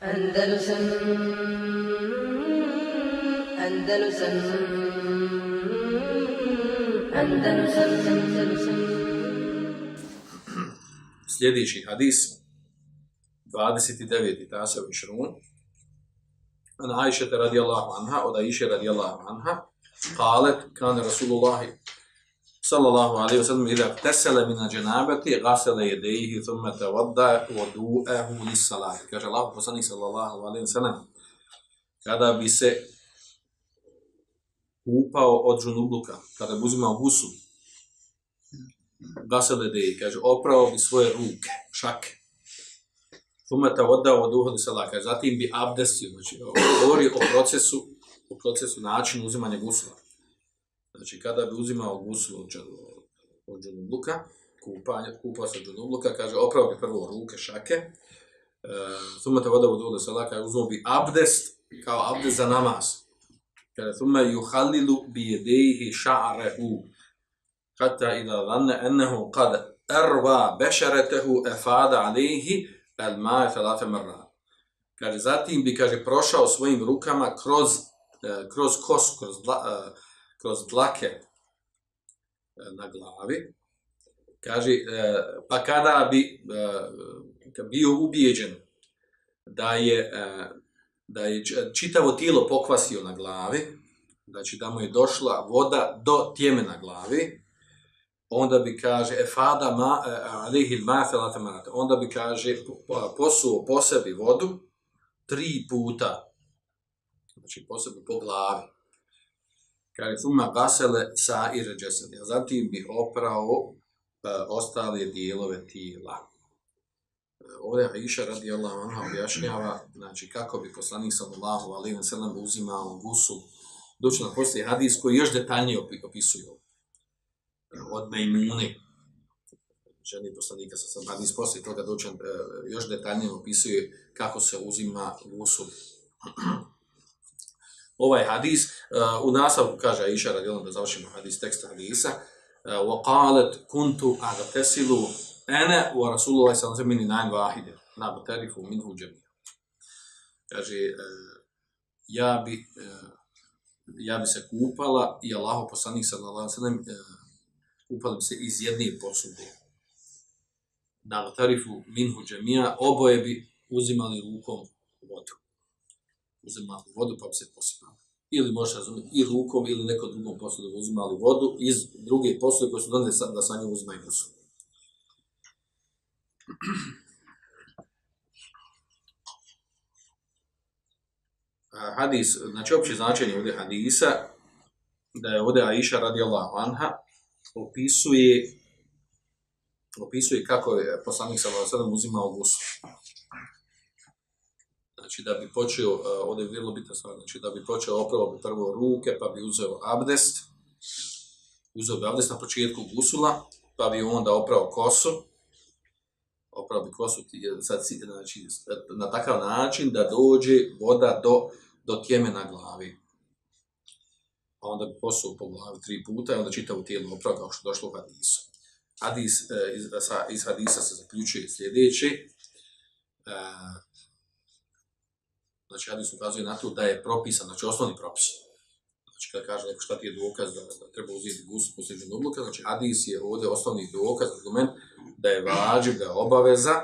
Andalusam Andalusam Andalusam Andalusam Sljedeći hadis 29. Tasav i Šrun An Aishata radijallahu anha od Aisha radijallahu anha قالت كان رسول الله sallallahu alaihi wa sallam, ila tesele mina dženabeti, gasele jedeihi, thumme te vada, vodu ehu li salati. Kaže Allah, poslanik sallallahu alaihi wa sallam, kada bi se upao od žunubluka, kada bi uzimao gusu, gasele jedeihi, kaže, oprao bi svoje ruke, šake. Thumme te vada, vodu ehu li salati. Kaže, zatim bi abdestio, znači, govori o procesu, o procesu načinu uzimanja gusula. Znači kada bi uzimao gusul od, od džunubluka, kupanje, kupao se džunubluka, kaže opravo bi prvo ruke, šake, e, suma tawadda wa duha salaka, kaže bi abdest kao abdest za namaz. Kaže suma juhalilu bi yedayhi sha'rahu hatta ila dhanna ennehu kad erva basharatahu efada alayhi el maje felate mrna. Kaže, zatim bi, kaže, prošao svojim rukama kroz, e, kroz kos, kroz, kroz kroz dlake e, na glavi. Kaže, e, pa kada bi e, kad bio ubijeđen da je, da je čitavo tijelo pokvasio na glavi, znači da mu je došla voda do tjeme na glavi, onda bi kaže efada ma alihil ma falata onda bi kaže posuo po sebi vodu tri puta znači po sebi po glavi kaže suma gasele sa irjasad ja zatim bi oprao uh, ostale dijelove tijela e, Ovdje Aisha radijallahu anha objašnjava znači kako bi poslanik sallallahu alaihi ve sellem uzimao gusu doći na poslije hadis koji još detaljnije opisuju. E, od Mejmune, ženi poslanika sa sam hadis poslije toga doći e, još detaljnije opisuje kako se uzima gusu ovaj hadis, e, u nasavu kaže Aisha, radijelom da završimo hadis, tekst hadisa, وقالت كنت اغتسل انا ورسول الله صلى الله عليه وسلم من نان واحد نبترف منه جميعا kaže ja bi ja bi se kupala i Allahu poslanik sallallahu alejhi ve sellem kupali se iz jedne posude. Na tarifu minhu džemija, oboje bi uzimali rukom vodu. Uzimali vodu pa bi se posipala. Ili može razumjeti i rukom ili nekom drugom posudu uzimali vodu iz druge posude koje su doneli da sa njom uzimaju gusu. Hadis, znači opće značenje ovdje hadisa, da je ovdje Aisha radijallahu anha, opisuje opisuje kako je poslanik sallallahu alejhi ve sellem uzimao gusu. Znači da bi počeo e, ovdje je vrlo bitna stvar, znači da bi počeo opravo bi prvo ruke, pa bi uzeo abdest. Uzeo bi abdest na početku gusula, pa bi onda oprao kosu. opravo bi kosu e, sad, znači, na takav način da dođe voda do, do tjeme na glavi Pa onda bi posuo po glavi tri puta i onda čitao u tijelu opravo kao što došlo u hadisu. Hadis, e, iz, sa, iz hadisa se zaključuje sljedeće. Znači, hadis ukazuje na to da je propisan, znači osnovni propis. Znači, kada kaže neko šta ti je dokaz da, da treba uzeti gusu posljednjeg odluka, znači hadis je ovdje osnovni dokaz, argument, da je vađiv, da je obaveza,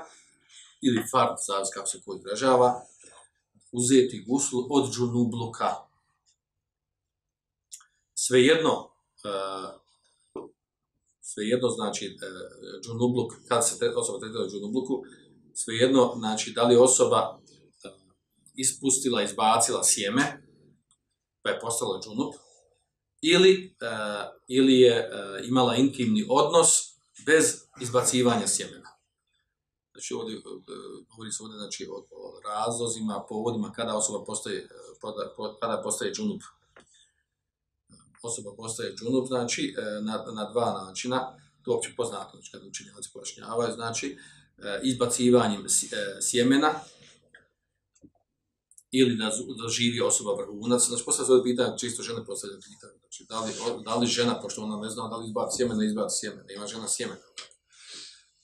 ili fard, zavis kako se koji izražava, uzeti guslu od džunubluka, svejedno uh, svejedno znači uh, džunubluk kad se tre, osoba tretira džunubluku svejedno znači da li osoba ispustila izbacila sjeme pa je postala džunup, ili e, ili je e, imala intimni odnos bez izbacivanja sjemena znači ovdje e, govori se ovdje znači o, o razlozima povodima kada osoba postaje e, kada postaje džunup. osoba postaje džunup, znači e, na, na dva načina, to uopće poznato, znači kada učenjaci pojašnjavaju, znači izbacivanjem sjemena ili da, da živi osoba vrhunac, znači postavlja se pitanje, znači, čisto žene postavlja pitanje, znači da li, da li žena, pošto ona ne zna da li izbaci sjemena, izbaci sjemena, ima žena sjemena.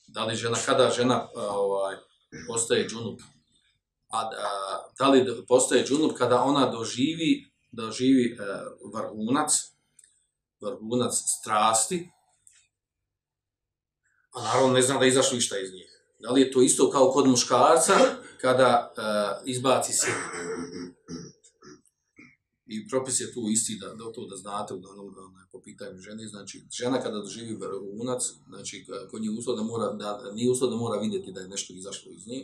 Da li žena, kada žena ovaj, postaje džunup, a, a da li postaje džunup kada ona doživi, doživi e, vrhunac, vrhunac strasti, a naravno ne zna da izašli izašlo išta iz njih. Da li je to isto kao kod muškarca kada uh, izbaci sjeme? I propis je tu isti da, da to da znate uglavnom po pitanju žene, znači žena kada doživi vrhunac, znači kod nje uslov da mora, da, nije uslov da mora vidjeti da je nešto izašlo iz nje,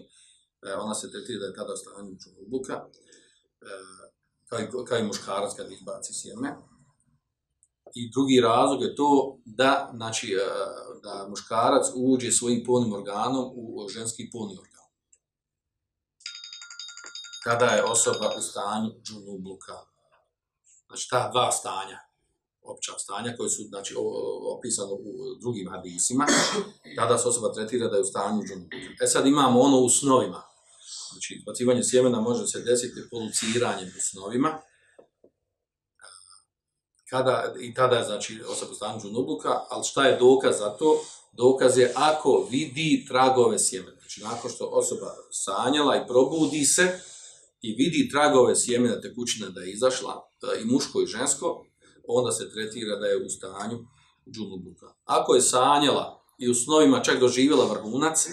e, ona se tretira da je tada u stanju čubuka, e, kao, i, kao i muškarac kada izbaci sjeme. I drugi razlog je to da, znači, e, da muškarac uđe svojim polnim organom u ženski polni organ. Kada je osoba u stanju džunubluka. Znači, ta dva stanja, opća stanja koje su znači, opisano u drugim hadisima, tada se osoba tretira da je u stanju džunubluka. E sad imamo ono u snovima. Znači, izbacivanje sjemena može se desiti poluciranjem u snovima, kada, i tada znači osoba u stanju džunubluka, ali šta je dokaz za to? Dokaz je ako vidi tragove sjemena. Znači, nakon što osoba sanjala i probudi se i vidi tragove sjemena tekućina da je izašla, i muško i žensko, onda se tretira da je u stanju džunubluka. Ako je sanjala i u snovima čak doživjela vrhunac,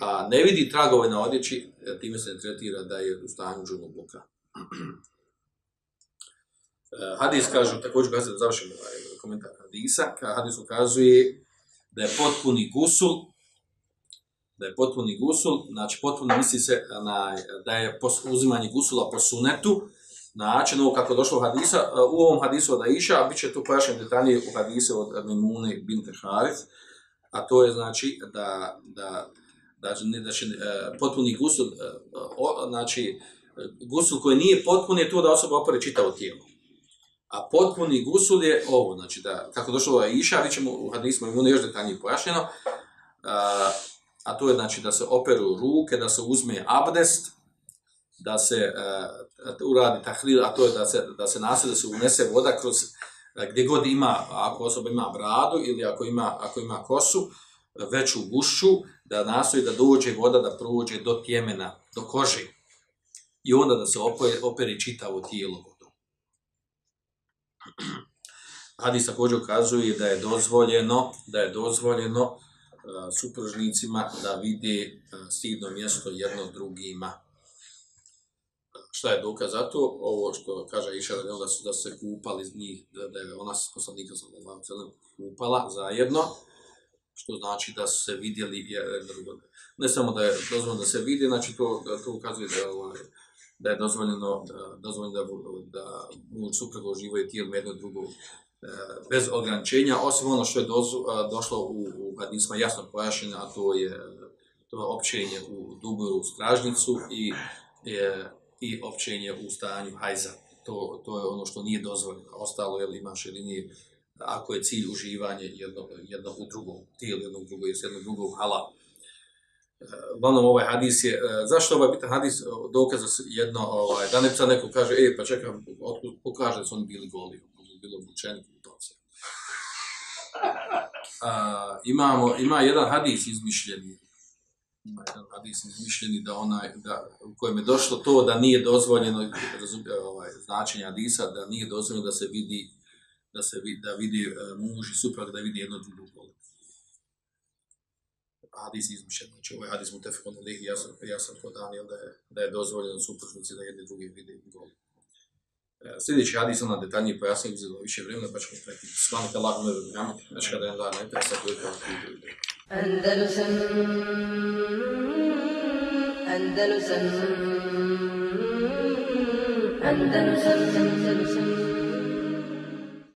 a ne vidi tragove na odjeći, e, time se tretira da je u stanju džunubluka. Eh, hadis kažu, također kaže da završimo ovaj komentar hadisa, ka hadis ukazuje da je potpuni gusul, da je potpuni gusul, znači potpuno misli se na, da je pos, uzimanje gusula po sunetu, način ovo kako došlo u hadisa, eh, u ovom hadisu od Aisha, a bit će tu pojašnjeno detalje u hadisu od Mimune binte Harith, a to je znači da, da, da, da, da će e, potpuni gusul, e, o, znači gusul koji nije potpun je to da osoba opere čitavo tijelo. A potpuni gusul je ovo, znači da, kako došlo je Iša, vi ćemo u hadismu imune još detaljnije pojašnjeno, a, a to je znači da se operu ruke, da se uzme abdest, da se uh, uradi tahlil, a to je da se, da se nasilje da se unese voda kroz e, gdje god ima, ako osoba ima bradu ili ako ima, ako ima kosu, veću gušću, da nastoji da dođe voda da prođe do tjemena, do kože. I onda da se opere, operi čitavo tijelo. Hadis također ukazuje da je dozvoljeno, da je dozvoljeno uh, supružnicima da vide uh, stidno mjesto jedno drugima. Šta je dokaz za to? Ovo što kaže Iša da su da se kupali iz njih, da, da je ona s poslanika sallallahu alejhi kupala zajedno, što znači da su se vidjeli jedno drugo. Ne samo da je dozvoljeno da se vidi, znači to, to ukazuje da je, ovaj, da je dozvoljeno da, dozvoljeno da, da muž suprego uživaju tijelom jedno drugo e, bez ograničenja, osim ono što je dozu, e, došlo u, u hadisma jasno pojašnjeno, a to je to je općenje u duburu stražnicu i, je, i općenje u stanju hajza. To, to je ono što nije dozvoljeno. Ostalo je li imaš ili nije, ako je cilj uživanje jedno, jedno u drugom tijelu, jedno u drugom, jedno u drugom halal. Uglavnom ovaj hadis je, e, zašto ovaj bitan hadis e, dokaz jedno, ovaj, da ne sad neko kaže, e, pa čekam, pokaže da su oni bili goli, bilo obučeni kutovce. A, imamo, ima jedan hadis izmišljeni, ima jedan hadis izmišljeni da onaj, da, u kojem je došlo to da nije dozvoljeno, razumije, ovaj, značenje hadisa, da nije dozvoljeno da se vidi, da se vidi, da vidi e, muž i suprug, da vidi jedno drugo goli hadis izmišljen, znači ovaj hadis mu tefekon alihi, ja sam, ja sam to dan, da je, da je dozvoljeno supružnici da jedni drugi vide gol. E, sljedeći hadis, ona detaljnije pojasnije, uzelo više vremena, pa ćemo prekiti. te Allah, me vremena, znači kada je dan, ne treba sad uvijek ovak vidio. Andalusam, Andalusam, Andalusam,